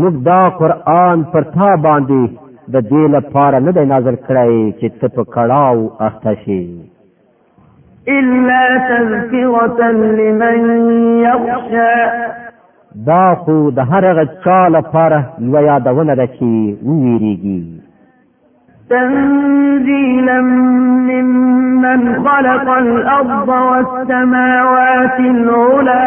موږ دا قران پر تا باندې د دې لپاره نه دی نازل کړی چې ته په کړاو اخته شې الا تذکرة لمن یخشا دا خو د هر هغه چا لپاره یو یادونه ده چې ویریږي تنزيلا ممن خلق الأرض والسماوات العلى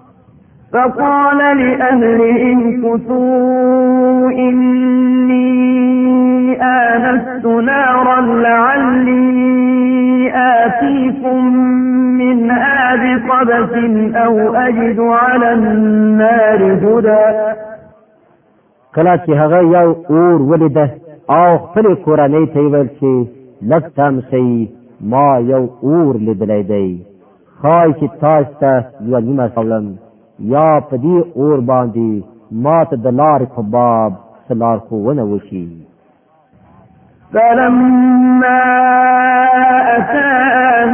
فقال لأهلهم كتوا إني آنست نارا لعلي آتيكم منها بقبس أو أجد على النار هدى کله چې هغه یو اور ولیده او خپل کورنۍ ته ویل چې لږ تم شي ما یو اور لیدلی دی خای چې تاسو ته یو نیمه سولم یا په دې اور باندې ما ته د لار په باب سلار خوونه وشي فلما أتاه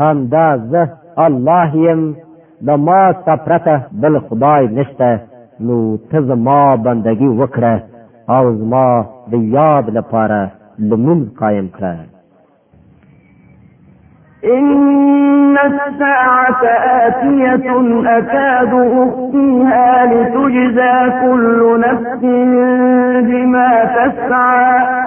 همدا زه الله يم د ما سپرته بل خدای نشته نو ته زما بندگی وکړه او زما د یاد لپاره لمونځ قائم کړه إن الساعة آتية أكاد أخفيها لتجزى كل نفس بما تسعى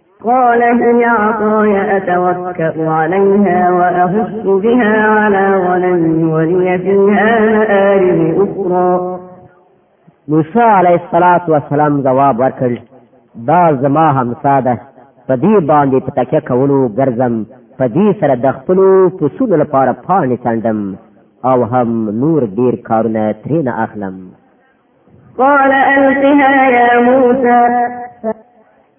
قال هي عطاي أتوكأ عليها وأهش بها على غنمي ولي فيها مآرب أخرى موسی علیه الصلاة والسلام جواب ورکړ دا زما همسا ده په دې باندې په تکیه کولو ګرځم په دې سره د خپل پسونو لپاره پاڼې څنډم او هم نور ډیر کارونه ترې نه اخلم قال القها يا موسى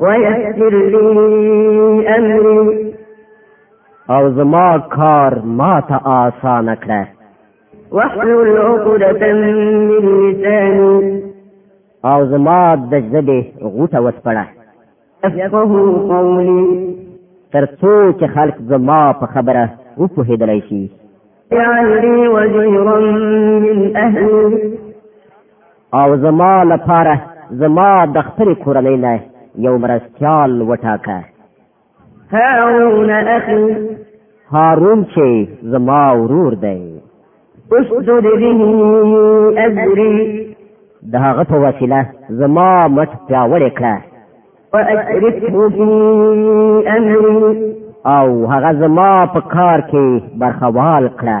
ويسر لي أمري او زما کار ما ته آسان کړه واحلل عقدة من لساني او زما د ژبې غوټه وسپړه افقه قولي تر څو چې خلک زما په خبره وپوهېدلی شي يعني وزيرا من أهلي او زما لپاره زما د خپل کورنۍ نه یو مرستیال وټاکه هارون اخي هارون چې زما ورور دی اشدد به اجري د هغه په وسیله زما مټ پیاوړې کړه واشرکه في امري او هغه زما په کار کې برخوال کړه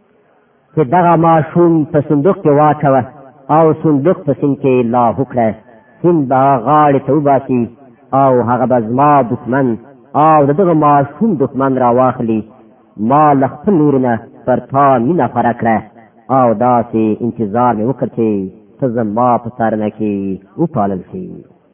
چې دغه ماشوم په صندوق کې واچوه او صندوق په سین کې لاه کړه سین به غاړې ته وباسي او هغه به زما دښمن او د دغه ماشوم دښمن را واخلي ما له خپل لوري نه پر تا مینه خوره کړه او داسې انتظار مې وکړ چې ته زما په څارنه کې وپالل شي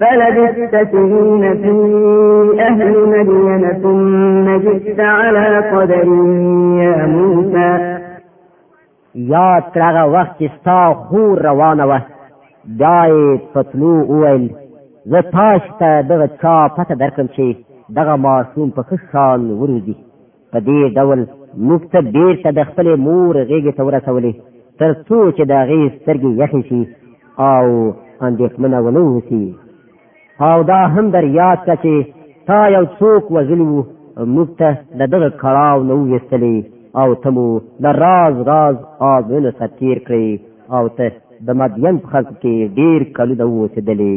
فلبثت سنين في أهل مدين ثم جئت على قدر يا موسى یاد کړه وخت چې ستا خور روانه وه دا یې په تلو وویل زه تاسو ته دغه چا پته درکړم چې دغه ماشوم په ښه شان وروځي په دې ډول موږ ته بیرته د خپل مور غیږې ته ورسولې تر څو چې د هغې سترګې یخې شي او اندېښمنه ونه اوسي او دا هم در یاد کړه چې تا یو څوک وژلي وو موږ ته د دغه کړاو نه وویستلې او ته مو د راز راز آزمونو څخه تېر کړې او ته د مدین په خلکو کې ډېر کلونه ووسېدلې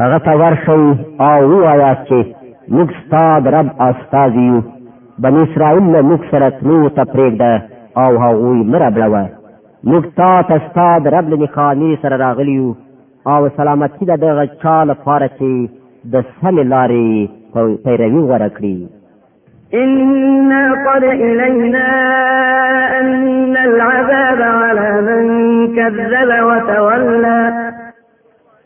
هغه ته ورشئ او ووایاست چې موږ ستا د رب استازي یو بني اسرائیل له موږ سره تلو ته پرېږده او هغوی مه ربړوه موږ تا ته ستا د رب له نښانې سره راغلي یو او سلامتي ده دغه چا لپاره چې د سمې لارې پیروي غوره کړي إن قد إلينا أن العذاب على من كذب وتولى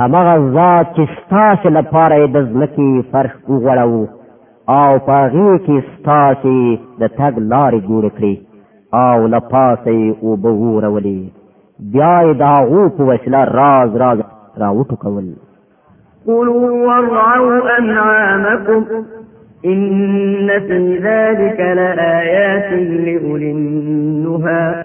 همغه ذات چې ستاسو لپاره د ځمکې فرش وغوړاوه او په هغې کې ستاسو د تګ لارې جوړې کړې او له پاسه یې اوبه وورولې بیا یې د هغو په وسیله راز راز راوټوکول قلوا وارعوا أنعامكم إن في ذلك لآيات لأولي النهى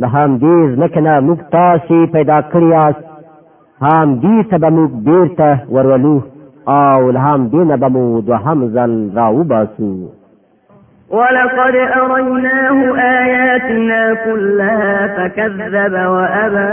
له همدې ځمکې نه موږ تاسې پیدا کړي یاست همدې ته به موږ بېرته ورولو او له همدې نه به مو دوهم ځل راوباسو ولقد أريناه آياتنا كلها فكذب وأبى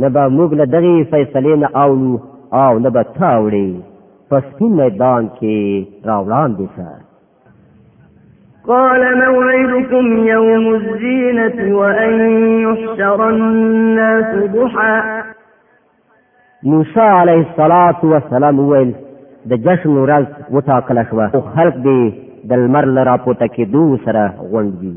نه به موږ له دغې فیصلې نه اوړو او نه به تا اوړې په سپین میدان کې را وړاندې شه قال موعدكم يوم الزينة وأن يحشر الناس ضحى موسی علیه الصلاة والسلام ویل د جشن ورځ وټاکل شوه او خلق دې د لمر له راپورته کېدو سره غونډ وي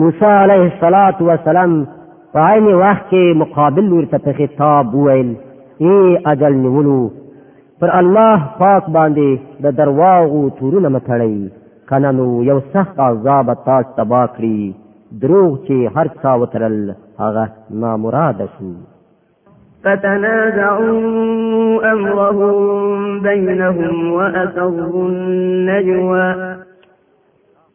موسی علیه الصلاۃ والسلام په عین وخت کې مقابل لور ته په خطاب وویل ای اجل نیولو پر الله پاک باندې د درواغو تورونه متړی کنه نو یو سخت عذاب تاسو تبا کړی دروغ چې هر څا وترل هغه نامراد شو فتنازعوا أمرهم بينهم وأسروا النجوى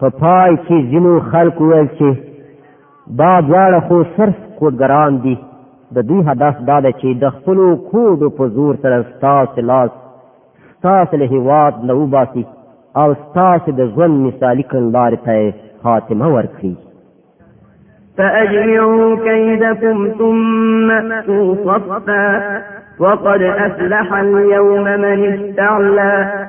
په پای کې ځینو خلکو ویل چې دا دواړه خو صرف کوډګران دي د دوی هدف دا ده چې د خپلو کوډو په زور سره ستاسو لاس ستاسو له هیواد نه وباسي او ستاسو د ژوند مثالي کړنلارې ته خاتمه ورکړي فأجمعوا كيدكم ثم أتوا صفا وقد أفلح اليوم من استعلى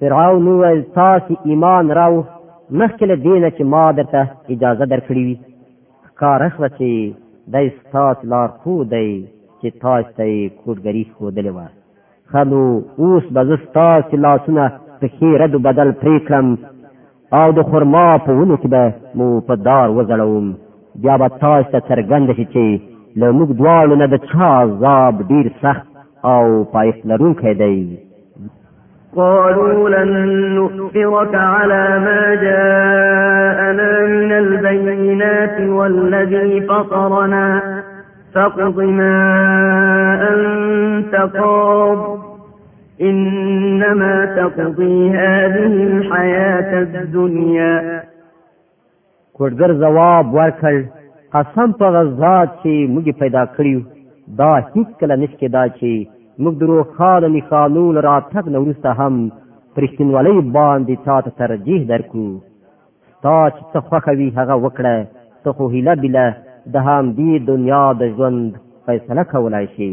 فرعون وویل تاسو ایمان راو مخکې له دینه چې ما درته اجازه درکړې وي ښکاره شوه چې دی ستاسو لارښود دی چې تاسو ته یې کوډګري ښودلې وه ښه نو اوس به زه ستاسو لاسونه پښې رد بدل پرې کړم او د خرما په ونو کې به مو په دار وځړوم بیا به تاسو ته څرګند شي چې له موږ دواړو نه د چا عذاب ډیر سخت او پایښت لرونکی دی قالوا لن نؤثرك على ما جاءنا من البينات والذي فطرنا فاقض ما أنت قاض انما تقضي هذه الحياه الدنيا کوډګر جواب ورکړ قسم په غزا چې موږ پیدا کړیو دا هیڅ کله نشکې دا چې موږ درو خال نخانو لراتک نورسته هم پرشتینوالی باندې تا ته ترجیح درکو تا چې څه خوښه وي هغه وکړه ته خو هیله بله د همدې دنیا د ژوند فیصله کولای شي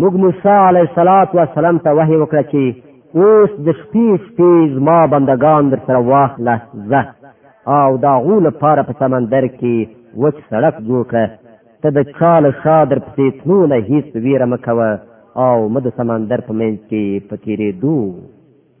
موږ موسی علیه الصلاۃ والسلام ته وحی وکړه چې اوس د شپې شپې زما بندگان در سره واخله زه او دا غول لپاره په سمندر کې وچ سړک جوړ کړه ته د چاله شا در پسې تلو نه هیڅ ویره مکوه او مد سمندر په منځ کې پکې ریدو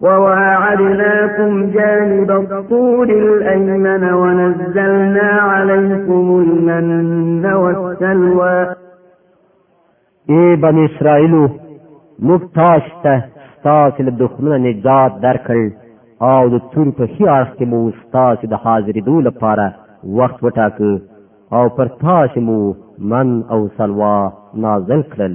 وواعدناكم جانب الطور الأيمن ونزلنا عليكم المن والسلوى اے بنی اسرائیلو موږ تاسو ته ستاسو له دښمنه نجات درکړ او د تور په ښي اړخ کې مو ستاسو د حاضرېدو لپاره وخت وټاکه او پر تاسو مو من او سلوا نازل کړل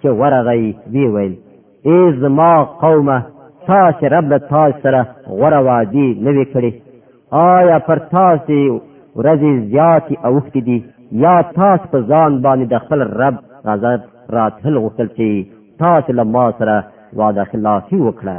چې ورغی وی ویل ای زما قومه تاسې رب له تاسو سره غوره وعدې نه وې کړې آیا پر تاسې ورځې زیاتې اوښتې دي یا تاسو په ځان باندې د خپل رب غضب راتل غوښتل چې تاسو له ما سره وعده خلافي وکړه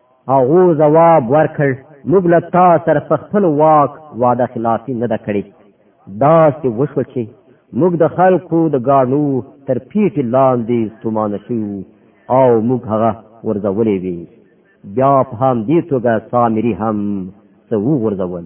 هغه جواب ورکړ موږ له تا سره په خپل واک وعده خلافي نه ده کړې داسې وشوه چې موږ د خلکو د ګاڼو تر پیټې لاندې ستومانه شوو او موږ هغه ورځولې وي بیا په همدې توګه سامري هم څه وغورځول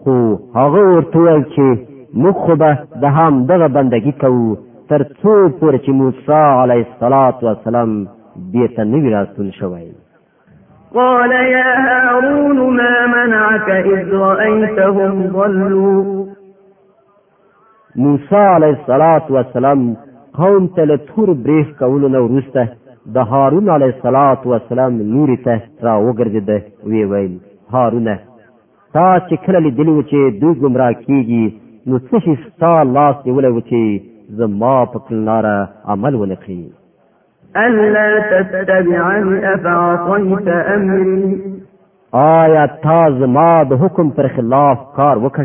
خو هغه ورته وویل چې موږ خو به د هم دغه بندګي کوو تر څو پورې چې موسی علیه السلام بیرته نه وي راستون شوی قال يا هارون ما منعك إذ رأيتهم ضلوا موسی علیه الصلاة والسلام قوم ته له تور بریښ کولو نه وروسته د هارون علیه السلام نوري ته راوګرځېده ویې ویل هارونه تا چې کله لیدلی و چې دوی ګمراه کیږي نو څه شي ستا لاس نیولی و چې زما په کړنلاره عمل ونه کړي ألا تتبعني أفعصيت أمري آیا تا زما د حکم پر خلاف کار وکړ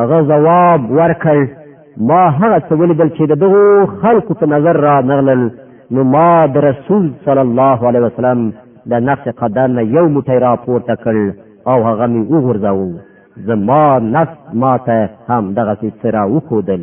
هغه جواب ورکړ ما هغه څه ولیدل چې د دغو خلکو په نظر را نغلل نو ما د رسول صلی الله علیه وسلم د نفس قدم نه یو موټی را پورته کړ او هغه مې وغورځاوه زما نفس ماته هم دغسې څه راوښودل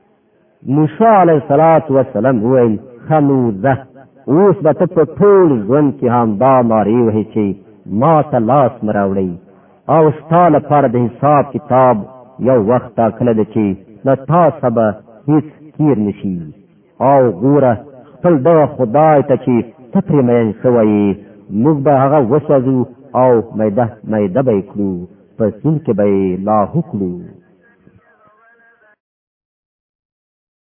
موسی علیه الصلاۃ والسلام وویل خنوده اوس به ته په ټول ژوند کې همدا نارې وهې چې ما ته لاس مه راوړئ او ستا لپاره د حساب کتاب یو وخت ټاکلی دی چې له تا څخه به هیڅ تیر نشي او ګوره خپل دغه خدای ته چې ته پرې مین شوی موږ به هغه وسوځو او میده میده به یې کړو په سیند کې به یې لاهو کړو